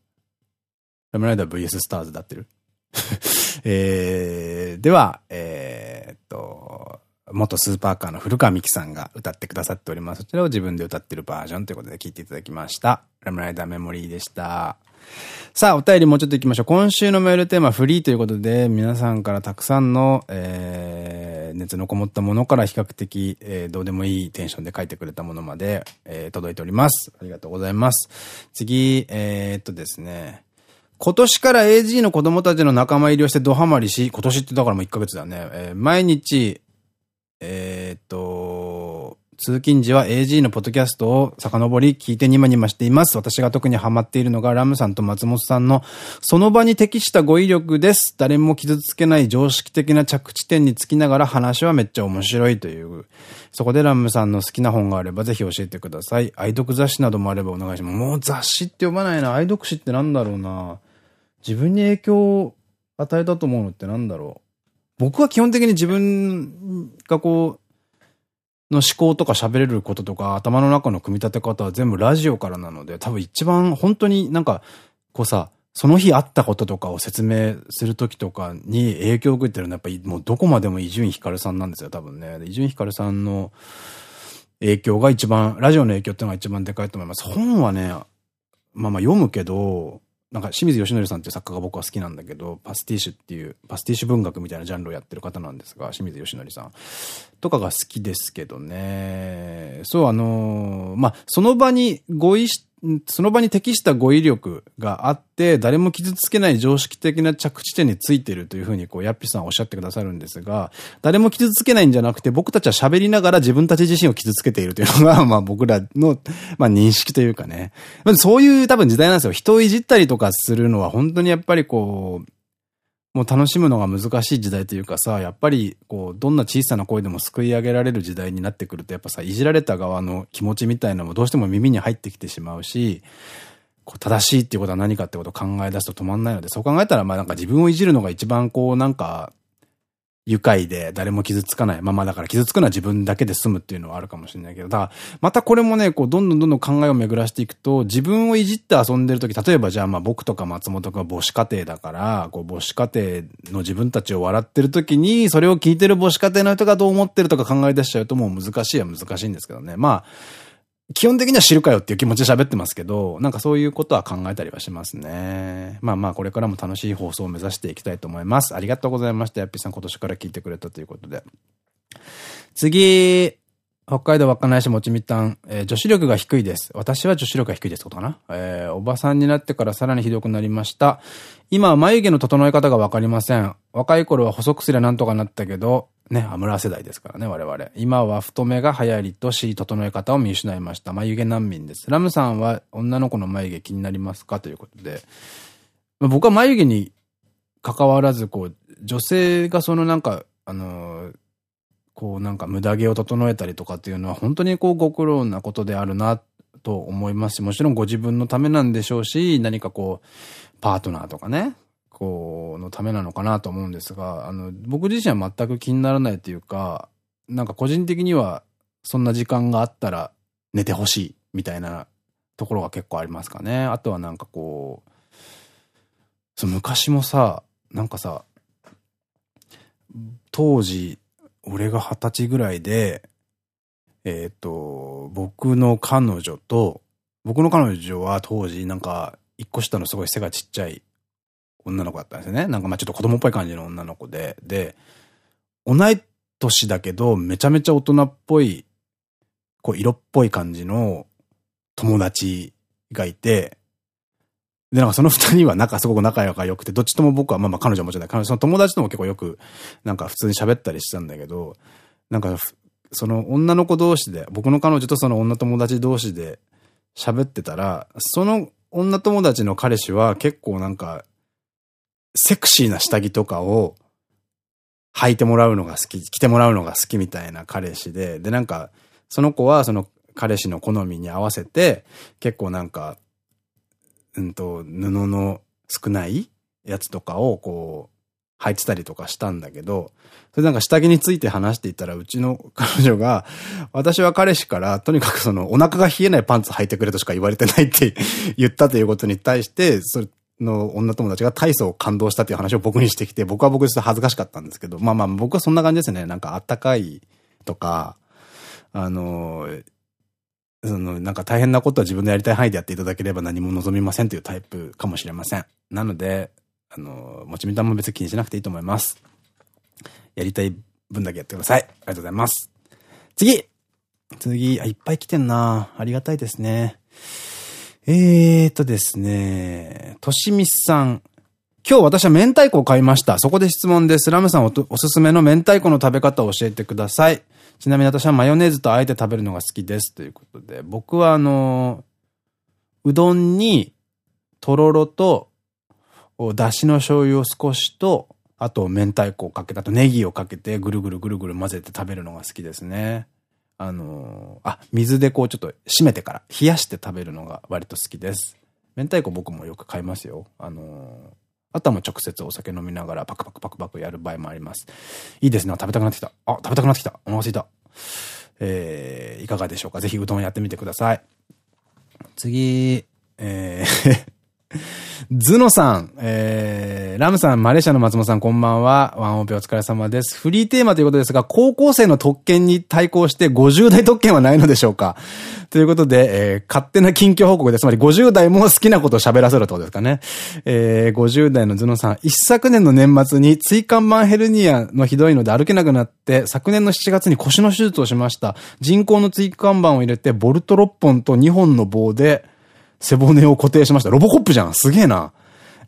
ラムライダー VS スターズだってる？えー、では、えー、っと、元スーパーカーの古川美樹さんが歌ってくださっております。そちらを自分で歌ってるバージョンということで聴いていただきました。ラムライダーメモリーでした。さあ、お便りもうちょっと行きましょう。今週のメールテーマフリーということで、皆さんからたくさんの、えー、熱のこもったものから比較的、えー、どうでもいいテンションで書いてくれたものまで、えー、届いております。ありがとうございます。次、えー、っとですね。今年から AG の子供たちの仲間入りをしてドハマりし、今年ってだからもう1ヶ月だね。えー、毎日、えー、っと、通勤時は AG のポッドキャストを遡り聞いてニマニマしています。私が特にハマっているのがラムさんと松本さんのその場に適した語彙力です。誰も傷つけない常識的な着地点につきながら話はめっちゃ面白いという。そこでラムさんの好きな本があればぜひ教えてください。愛読雑誌などもあればお願いします。もう雑誌って読まないな。愛読誌ってなんだろうな。自分に影響を与えたと思うのってなんだろう。僕は基本的に自分がこう、の思考とか喋れることとか、頭の中の組み立て方は全部ラジオからなので、多分一番本当になんか、こうさ、その日あったこととかを説明するときとかに影響を受けてるのはやっぱりもうどこまでも伊集院光さんなんですよ、多分ね。伊集院光さんの影響が一番、ラジオの影響っていうのが一番でかいと思います。本はね、まあまあ読むけど、なんか清水義則さんっていう作家が僕は好きなんだけど、パスティッシュっていう、パスティッシュ文学みたいなジャンルをやってる方なんですが、清水義則さんとかが好きですけどね。そう、あのー、まあ、その場にご意その場に適した語彙力があって、誰も傷つけない常識的な着地点についてるというふうに、こう、ヤッピさんおっしゃってくださるんですが、誰も傷つけないんじゃなくて、僕たちは喋りながら自分たち自身を傷つけているというのが、まあ僕らの、まあ認識というかね。そういう多分時代なんですよ。人をいじったりとかするのは本当にやっぱりこう、もう楽しむのが難しい時代というかさ、やっぱり、こう、どんな小さな声でも救い上げられる時代になってくると、やっぱさ、いじられた側の気持ちみたいなのもどうしても耳に入ってきてしまうし、こう正しいっていうことは何かってことを考え出すと止まんないので、そう考えたら、まあなんか自分をいじるのが一番こう、なんか、愉快で誰も傷つかない。まあまあだから傷つくのは自分だけで済むっていうのはあるかもしれないけど、だまたこれもね、こうどんどんどんどん考えを巡らしていくと、自分をいじって遊んでる時、例えばじゃあまあ僕とか松本君は母子家庭だから、こう母子家庭の自分たちを笑ってる時に、それを聞いてる母子家庭の人がどう思ってるとか考え出しちゃうともう難しいは難しいんですけどね。まあ、基本的には知るかよっていう気持ちで喋ってますけど、なんかそういうことは考えたりはしますね。まあまあ、これからも楽しい放送を目指していきたいと思います。ありがとうございました。やっぴさん今年から聞いてくれたということで。次、北海道稚内市もちみたん、えー、女子力が低いです。私は女子力が低いですことかな。えー、おばさんになってからさらにひどくなりました。今は眉毛の整え方がわかりません。若い頃は細くすりゃなんとかなったけど、ね、アムラ世代ですからね、我々。今は太めが流行りとし、整え方を見失いました。眉毛難民です。ラムさんは女の子の眉毛気になりますかということで。僕は眉毛に関わらず、こう、女性がそのなんか、あのー、こうなんか無駄毛を整えたりとかっていうのは本当にこうご苦労なことであるなと思いますし、もちろんご自分のためなんでしょうし、何かこう、パートナーとかね、このためなのかなと思うんですが、あの、僕自身は全く気にならないというか、なんか個人的にはそんな時間があったら寝てほしいみたいなところが結構ありますかね。あとはなんかこう、そ昔もさ、なんかさ、当時、俺が二十歳ぐらいで、えっ、ー、と、僕の彼女と、僕の彼女は当時なんか、一個下のすごい背がちっちゃい女の子だったんですよね。なんかまあちょっと子供っぽい感じの女の子で、で、同い年だけど、めちゃめちゃ大人っぽい、こう色っぽい感じの友達がいて、で、なんかその二人は仲すごく仲良くて、どっちとも僕は、まあまあ彼女もちろんない。その友達とも結構よく、なんか普通に喋ったりしたんだけど、なんか、その女の子同士で、僕の彼女とその女友達同士で喋ってたら、その女友達の彼氏は結構なんか、セクシーな下着とかを履いてもらうのが好き、着てもらうのが好きみたいな彼氏で、で、なんか、その子はその彼氏の好みに合わせて、結構なんか、うんと、布の少ないやつとかをこう、履いてたりとかしたんだけど、それなんか下着について話していたら、うちの彼女が、私は彼氏から、とにかくその、お腹が冷えないパンツ履いてくれとしか言われてないって言ったということに対して、それ、の女友達が大層感動したっていう話を僕にしてきて、僕は僕で恥ずかしかったんですけど、まあまあ僕はそんな感じですね。なんかあったかいとか、あの、その、なんか大変なことは自分でやりたい範囲でやっていただければ何も望みませんというタイプかもしれません。なので、あの、持ちみたも別に気にしなくていいと思います。やりたい分だけやってください。ありがとうございます。次次、あ、いっぱい来てんなありがたいですね。えーとですね、としみさん。今日私は明太子を買いました。そこで質問です。ラムさんおおすすめの明太子の食べ方を教えてください。ちなみに私はマヨネーズとあえて食べるのが好きですということで、僕はあの、うどんに、とろろと、だしの醤油を少しと、あと明太子をかけたとネギをかけてぐるぐるぐるぐる混ぜて食べるのが好きですね。あのー、あ、水でこうちょっと締めてから冷やして食べるのが割と好きです。明太子僕もよく買いますよ。あのー、あとはもう直接お酒飲みながらパクパクパクパクやる場合もあります。いいですね。食べたくなってきた。あ、食べたくなってきた。お腹すいた。えー、いかがでしょうか？ぜひうどんやってみてください。次、えーズノさん、えー、ラムさん、マレーシアの松本さん、こんばんは。ワンオペお疲れ様です。フリーテーマということですが、高校生の特権に対抗して50代特権はないのでしょうかということで、えー、勝手な近況報告です、つまり50代も好きなことを喋らせるってことですかね。えー、50代のズノさん、一昨年の年末に椎間板ヘルニアのひどいので歩けなくなって、昨年の7月に腰の手術をしました。人工の椎間板を入れて、ボルト6本と2本の棒で、背骨を固定しました。ロボコップじゃんすげえな。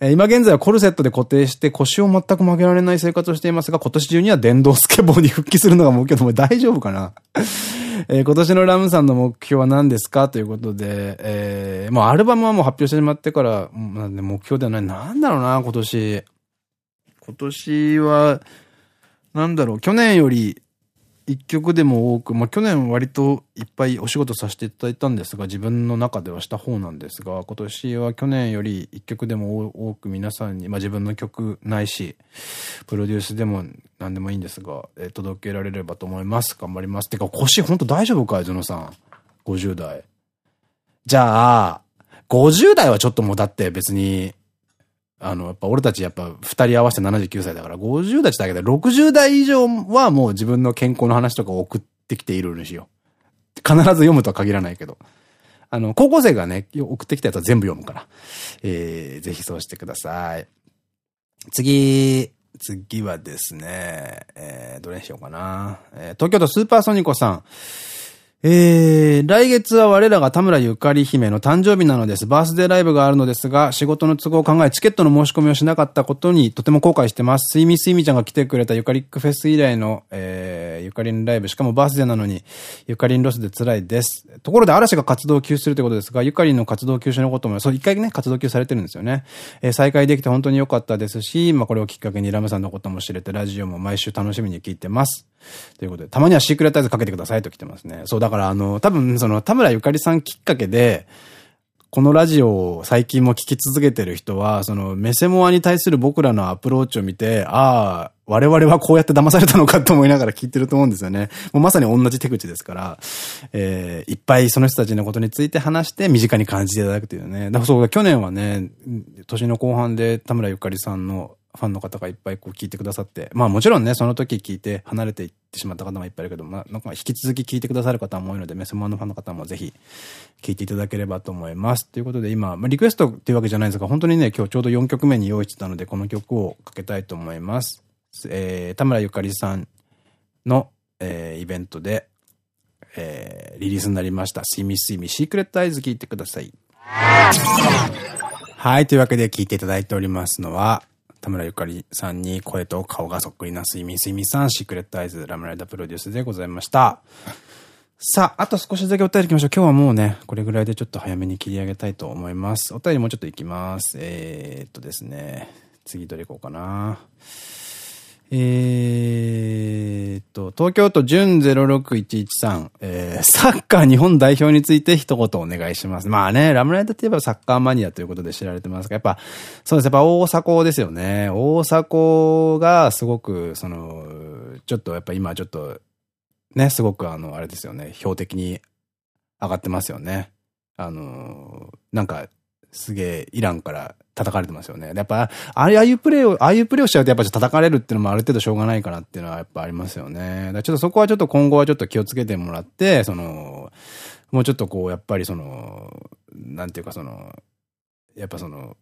え今現在はコルセットで固定して腰を全く曲げられない生活をしていますが、今年中には電動スケボーに復帰するのが目標でも大丈夫かな？えー、今年のラムさんの目標は何ですか？ということで、えー、もうアルバムはもう発表してしまってから、まあ、目標ではない。なんだろうな、今年。今年は、なんだろう、去年より一曲でも多く、まあ、去年割といっぱいお仕事させていただいたんですが、自分の中ではした方なんですが、今年は去年より一曲でも多く皆さんに、まあ、自分の曲ないし、プロデュースでも何でもいいんですが、えー、届けられればと思います。頑張ります。てか、腰ほんと大丈夫かい、ゾノさん。50代。じゃあ、50代はちょっともうだって別に、あの、やっぱ俺たちやっぱ二人合わせて79歳だから、50代だけど、60代以上はもう自分の健康の話とかを送ってきているにしよ。必ず読むとは限らないけど。あの、高校生がね、送ってきたやつは全部読むから。えー、ぜひそうしてください。次、次はですね、えー、どれにしようかな。えー、東京都スーパーソニコさん。えー、来月は我らが田村ゆかり姫の誕生日なのです。バースデーライブがあるのですが、仕事の都合を考え、チケットの申し込みをしなかったことにとても後悔してます。スイミスイミちゃんが来てくれたゆかりックフェス以来の、えー、ゆかりんライブ、しかもバースデーなのに、ゆかりんロスで辛いです。ところで嵐が活動休止するということですが、ゆかりの活動休止のことも、そう、一回ね、活動休止されてるんですよね。えー、再開できて本当に良かったですし、まあこれをきっかけにラムさんのことも知れて、ラジオも毎週楽しみに聞いてます。ということで、たまにはシークレットアイズかけてくださいと来てますね。そう、だからあの、多分その、田村ゆかりさんきっかけで、このラジオを最近も聞き続けてる人は、そのメセモアに対する僕らのアプローチを見て、ああ、我々はこうやって騙されたのかと思いながら聞いてると思うんですよね。もうまさに同じ手口ですから、えー、いっぱいその人たちのことについて話して身近に感じていただくというね。だからそう、去年はね、年の後半で田村ゆかりさんのファンの方がいっぱいこう聞いてくださって、まあもちろんね、その時聞いて離れていってしまった方もいっぱいいるけど、まあなんか引き続き聞いてくださる方も多いので、メスマンのファンの方もぜひ聞いていただければと思います。ということで今、まあリクエストっていうわけじゃないんですが、本当にね、今日ちょうど4曲目に用意してたので、この曲をかけたいと思います。えー、田村ゆかりさんの、えー、イベントで、えー、リリースになりました。シミシミシークレットアイズ聞いてください。はい。というわけで聞いていただいておりますのは、田村ゆかりさんに声と顔がそっくりな睡眠睡眠さん、シークレットアイズ、ラムライダープロデュースでございました。さあ、あと少しだけお便り行きましょう。今日はもうね、これぐらいでちょっと早めに切り上げたいと思います。お便りもうちょっと行きます。えー、っとですね、次どれ行こうかな。え、っと、東京都準06113、えー、サッカー日本代表について一言お願いします。まあね、ラムライダーといえばサッカーマニアということで知られてますが、やっぱ、そうです。やっぱ大迫ですよね。大迫がすごく、その、ちょっとやっぱ今ちょっと、ね、すごくあの、あれですよね、標的に上がってますよね。あの、なんか、すげえ、イランから叩かれてますよね。やっぱ、ああいうプレーを、ああいうプレーをしちゃうとやっぱ叩かれるっていうのもある程度しょうがないかなっていうのはやっぱありますよね。ちょっとそこはちょっと今後はちょっと気をつけてもらって、その、もうちょっとこう、やっぱりその、なんていうかその、やっぱその、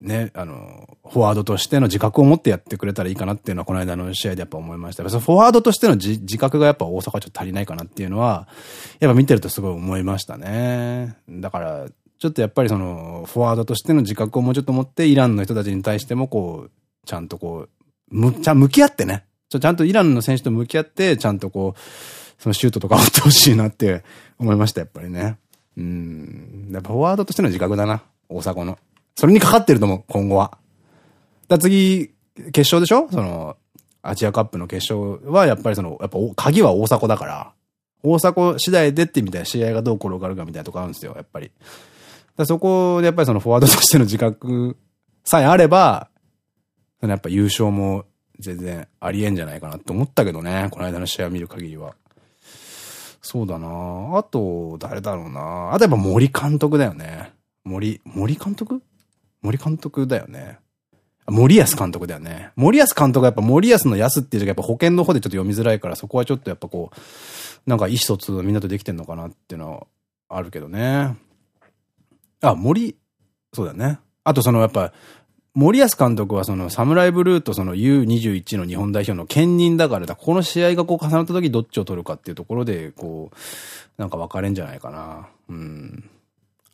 ね、あの、フォワードとしての自覚を持ってやってくれたらいいかなっていうのは、この間の試合でやっぱ思いました。そのフォワードとしての自覚がやっぱ大阪ちょっと足りないかなっていうのは、やっぱ見てるとすごい思いましたね。だから、ちょっとやっぱりその、フォワードとしての自覚をもうちょっと持って、イランの人たちに対してもこう、ちゃんとこう、む、ちゃん向き合ってね。ちゃんとイランの選手と向き合って、ちゃんとこう、そのシュートとか打ってほしいなって 思いました、やっぱりね。うん。やっぱフォワードとしての自覚だな。大迫の。それにかかってると思う、今後は。だ次、決勝でしょ？その、アジアカップの決勝は、やっぱりその、やっぱ鍵は大迫だから、大迫次第でってみたいな試合がどう転がるかみたいなとこあるんですよ、やっぱり。そこでやっぱりそのフォワードとしての自覚さえあれば、そのやっぱ優勝も全然ありえんじゃないかなって思ったけどね、この間の試合を見る限りは。そうだなあと、誰だろうなあとやっぱ森監督だよね。森、森監督？森監督だよね。森保監督だよね。森保監督はやっぱ森保の安っていう時はやっぱ保険の方でちょっと読みづらいから、そこはちょっとやっぱこう、なんか意思疎通みんなとできてんのかなっていうのはあるけどね。あ、森、そうだね。あとそのやっぱ、森保監督はそのサムライブルーとその U21 の日本代表の兼任だからだ、この試合がこう重なった時どっちを取るかっていうところで、こう、なんか分かれんじゃないかな。うん。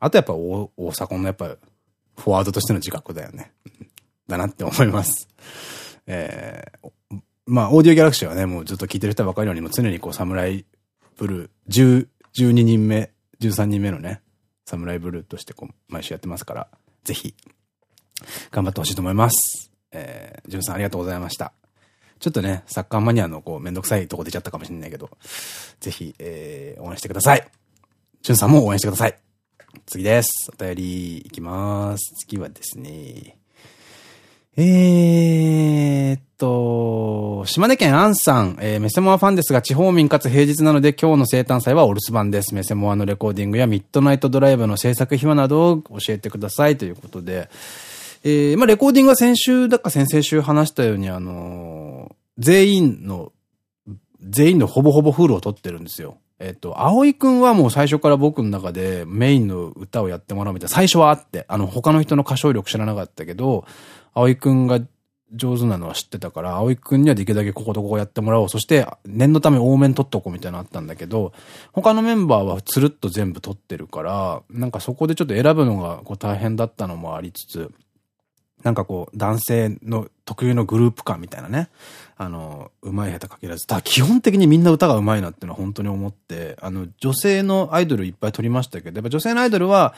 あとやっぱ大阪のやっぱ、フォワードとしての自覚だよね。だなって思います。えー、まあ、オーディオギャラクシーはね、もうずっと聞いてる人は分かるように、もう常にこう、サムライブルー、10、12人目、13人目のね、サムライブルーとしてこう、毎週やってますから、ぜひ、頑張ってほしいと思います。えー、ジュンさんありがとうございました。ちょっとね、サッカーマニアのこう、めんどくさいとこ出ちゃったかもしれないけど、ぜひ、えー、応援してください。ジュンさんも応援してください。次です。お便りいきます。次はですね、えーっと、島根県アンさん、えー、メセモアファンですが、地方民かつ平日なので今日の生誕祭はお留守番です。メセモアのレコーディングやミッドナイトドライブの制作秘話などを教えてくださいということで、えー、まあ、レコーディングは先週だか先々週話したように、あのー、全員の、全員のほぼほぼフールを取ってるんですよ。えっと、葵くんはもう最初から僕の中でメインの歌をやってもらうみたいな、最初はあって、あの、他の人の歌唱力知らなかったけど、葵くんが上手なのは知ってたから、葵くんにはできるだけこことここやってもらおう。そして、念のため多めに取っとこうみたいなのあったんだけど、他のメンバーはつるっと全部取ってるから、なんかそこでちょっと選ぶのがこう大変だったのもありつつ、なんかこう、男性の特有のグループ感みたいなね。あの、うまい下手かかわらず。ただ基本的にみんな歌がうまいなっていうのは本当に思って、あの、女性のアイドルいっぱい撮りましたけど、やっぱ女性のアイドルは、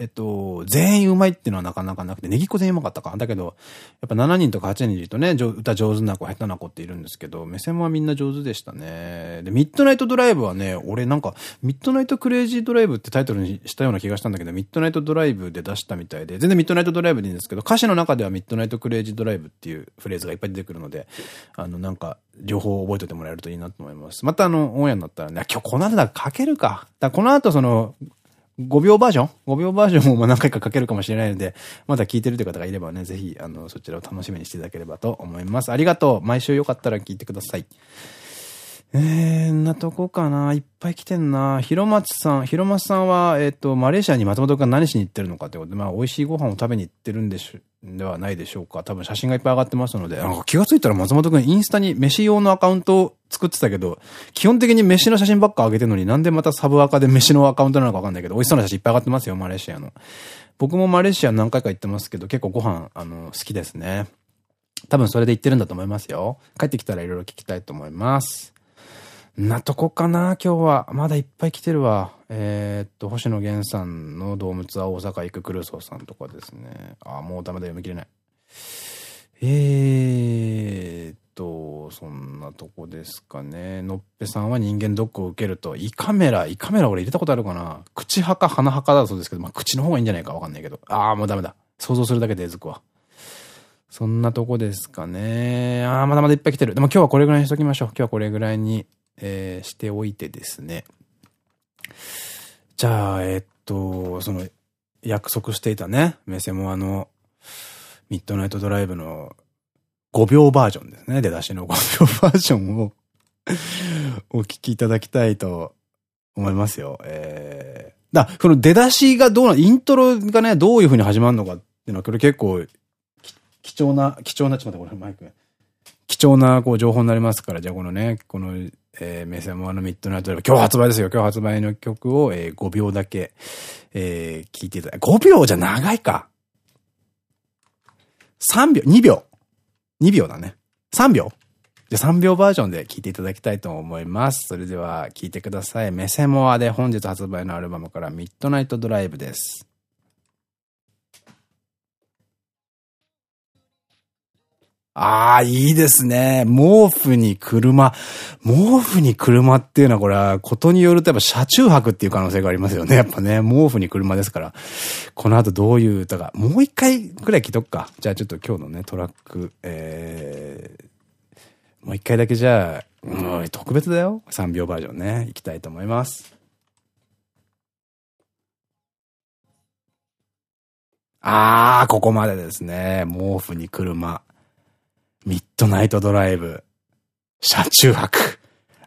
えっと、全員うまいっていうのはなかなかなくて、ネギっ子全員うまかったか。だけど、やっぱ7人とか8人いるとね、歌上手な子、下手な子っているんですけど、目線はみんな上手でしたね。で、 Midnight Driveはね、俺なんか、 Midnight Crazy Driveってタイトルにしたような気がしたんだけど、 Midnight Driveで出したみたいで、全然 Midnight Driveでいいんですけど、歌詞の中では Midnight Crazy Driveっていうフレーズがいっぱい出てくるので、あの、なんか、両方覚えておいてもらえるといいなと思います。またあの、オンエアになったらね、今日この後だかけるか。だこの後その、5秒バージョン ?5 秒バージョンも何回か書けるかもしれないので、まだ聞いてるという方がいればね、ぜひ、あの、そちらを楽しみにしていただければと思います。ありがとう。毎週よかったら聞いてください。えー、んなとこかな。いっぱい来てんな。広松さん。広松さんは、えっ、ー、と、マレーシアに松本が何しに行ってるのかってことで、まあ、美味しいご飯を食べに行ってるんでし、ではないでしょうか。多分写真がいっぱい上がってますので、なんか気がついたら松本くんインスタに飯用のアカウントを作ってたけど、基本的に飯の写真ばっか上げてるのになんでまたサブアカで飯のアカウントなのかわかんないけど、美味しそうな写真いっぱい上がってますよ、マレーシアの。僕もマレーシア何回か行ってますけど、結構ご飯、あの、好きですね。多分それで行ってるんだと思いますよ。帰ってきたらいろいろ聞きたいと思います。なとこかな、今日は。まだいっぱい来てるわ。えー、っと、星野源さんのドームツアー大阪行くクルーソーさんとかですね。あ、もうダメだ読み切れない。えーっと、そんなとこですかね。のっぺさんは人間ドックを受けると、胃カメラ、胃カメラ俺入れたことあるかな口派か鼻派かだそうですけど、まあ口の方がいいんじゃないかわかんないけど。ああ、もうダメだ。想像するだけでえずくわ。そんなとこですかね。ああ、まだまだいっぱい来てる。でも今日はこれぐらいにしときましょう。今日はこれぐらいにえー、しておいてですね。じゃあ、え、っと、その、約束していたね、メセモアの、ミッドナイトドライブの5秒バージョンですね。出だしの5秒バージョンを お聞きいただきたいと思いますよ。えー、だ、この出だしがどうな、イントロがね、どういう風に始まるのかっていうのは、これ結構、貴重な、貴重な、ちょっと待って、これマイク。貴重な、こう、情報になりますから、じゃあこのね、この、えー、メセモアのミッドナイトライブ今日発売ですよ。今日発売の曲を、えー、5秒だけ、えー、聞いていただ5秒じゃ長いか。3秒、2秒。2秒だね。3秒じゃで、3秒バージョンで聴いていただきたいと思います。それでは聴いてください。メセモアで本日発売のアルバムからミッドナイトドライブです。ああ、いいですね。毛布に車。毛布に車っていうのはこれはことによるとやっぱ車中泊っていう可能性がありますよね。やっぱね、毛布に車ですから。この後どういう歌が、もう一回くらい聞いとくか。じゃあちょっと今日のね、トラック、えー、もう一回だけじゃあ、もう特別だよ。3秒バージョンね、いきたいと思います。あー、ここまでですね。毛布に車。ミッドナイトドライブ、車中泊。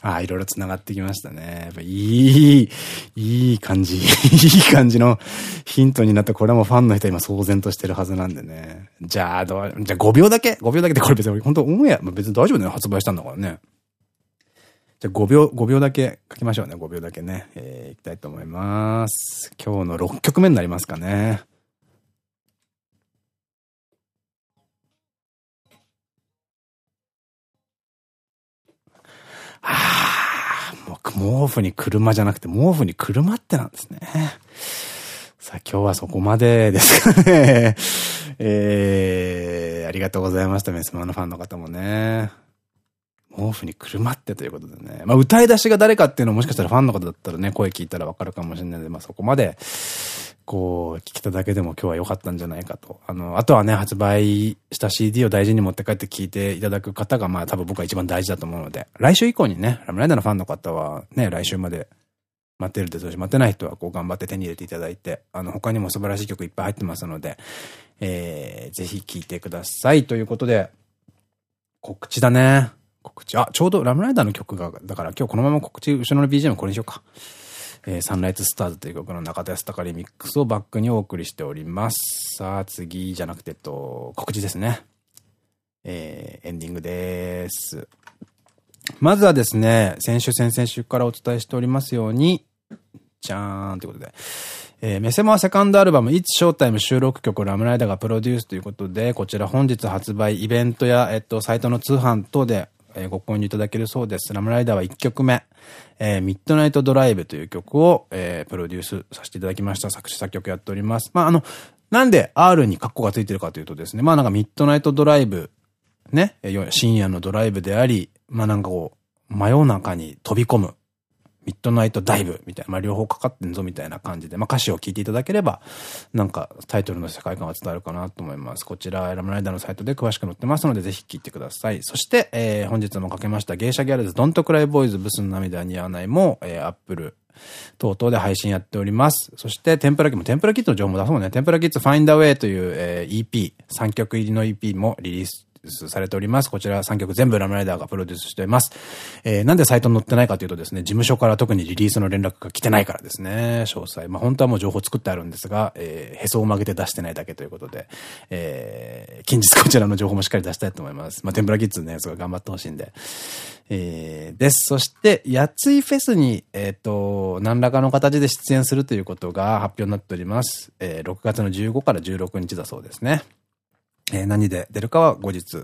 ああ、いろいろ繋がってきましたね。やっぱいい、いい感じ、いい感じのヒントになった。これもファンの人は今騒然としてるはずなんでね。じゃあ、どう、じゃあ5秒だけ ?5 秒だけでこれ別に本当オンエア、別に大丈夫だよ。発売したんだからね。じゃあ5秒、5秒だけ書きましょうね。5秒だけね。えー、いきたいと思います。今日の6曲目になりますかね。ああ、もう毛布に車じゃなくて毛布に車ってなんですね。さあ今日はそこまでですかね。えー、ありがとうございました、メスマのファンの方もね。毛布に車ってということでね。まあ歌い出しが誰かっていうのもしかしたらファンの方だったらね、声聞いたらわかるかもしれないので、まあそこまでこう、聞けただけでも今日は良かったんじゃないかと。あの、あとはね、発売した CD を大事に持って帰って聞いていただく方が、まあ多分僕は一番大事だと思うので、来週以降にね、ラムライダーのファンの方はね、来週まで待ってるって待ってない人はこう頑張って手に入れていただいて、あの、他にも素晴らしい曲いっぱい入ってますので、えー、ぜひ聴いてください。ということで、告知だね。告知。あ、ちょうどラムライダーの曲が、だから今日このまま告知、後ろの BGM これにしようか。えー、サンライズスターズという曲の中田康隆リミックスをバックにお送りしております。さあ、次じゃなくて、と、告知ですね。えー、エンディングです。まずはですね、先週、先々週からお伝えしておりますように、じゃーんということで、えー、メセマセカンドアルバム、It's Showtime 収録曲ラムライダーがプロデュースということで、こちら本日発売、イベントや、えっと、サイトの通販等で、え、ご購入いただけるそうです。ラムライダーは1曲目。えー、ミッドナイトドライブという曲を、えー、プロデュースさせていただきました。作詞作曲やっております。まあ、あの、なんで R にカッコがついてるかというとですね、まあなんかミッドナイトドライブ、ね、深夜のドライブであり、まあなんかこう、真夜中に飛び込む midnight dive みたいな、まあ両方かかってんぞみたいな感じで、まあ歌詞を聴いていただければ、なんかタイトルの世界観が伝わるかなと思います。こちら、え、ラムライダーのサイトで詳しく載ってますので、ぜひ聴いてください。そして、えー、本日もかけましたゲイシャギャルズ、 Don't Cry Boys、ブスに涙は似合わないも、えー、アップル、等々で配信やっております。そして、天ぷらキッズ、天ぷらキッズの情報も出そうね。天ぷらキッズ Find a Way という、えー、EP、3曲入りの EP もリリーススされております。こちら3曲全部ラムライダーがプロデュースしております。えー、なんでサイトに載ってないかというとですね、事務所から特にリリースの連絡が来てないからですね、詳細。まあ本当はもう情報作ってあるんですが、えー、へそを曲げて出してないだけということで、えー、近日こちらの情報もしっかり出したいと思います。まあ天ぷらキッズのやつが頑張ってほしいんで。えー、です。そして、やついフェスに、えっ、ー、と、何らかの形で出演するということが発表になっております。えー、6月の15から16日だそうですね。え、何で出るかは後日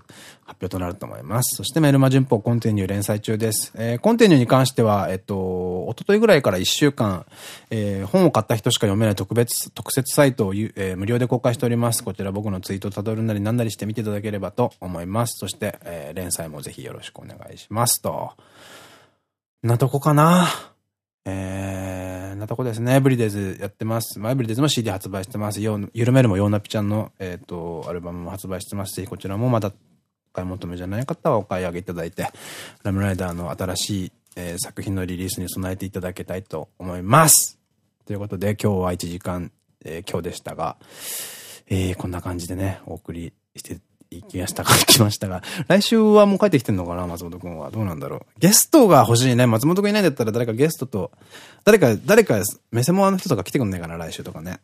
発表となると思います。そしてメルマ旬報コンティニュー連載中です。えー、コンティニューに関しては、えっと、おとといぐらいから1週間、えー、本を買った人しか読めない特別、特設サイトを、えー、無料で公開しております。こちら僕のツイートを辿るなりなんなりして見ていただければと思います。そして、え、連載もぜひよろしくお願いしますと。なとこかなえー、なとこですね。エブリデイズやってます。まあ、エブリデイズも CD 発売してます。よ緩めるもヨーナピちゃんの、えっ、ー、と、アルバムも発売してますし、こちらもまだお買い求めじゃない方はお買い上げいただいて、ラムライダーの新しい、えー、作品のリリースに備えていただきたいと思います。ということで、今日は1時間、えー、今日でしたが、えー、こんな感じでね、お送りして行きましたか来ましたが。来週はもう帰ってきてんのかな松本くんは。どうなんだろう。ゲストが欲しいね。松本くんいないんだったら誰かゲストと、誰か、誰か、メセモアの人とか来てくんねえかな、来週とかね。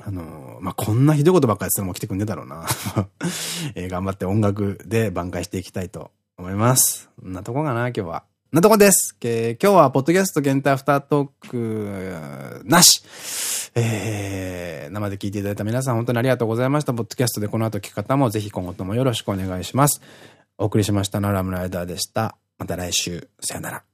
あのー、まあ、こんなひどいことばっかりするも来てくんねえだろうな。えー、頑張って音楽で挽回していきたいと思います。そんなとこかな、今日は。なとこです。えー、今日はポッドキャスト限定アフタートーク、なしえー、生で聞いていただいた皆さん本当にありがとうございました。ポッドキャストでこの後聞き方もぜひ今後ともよろしくお願いします。お送りしましたのはラムライダーでした。また来週、さよなら。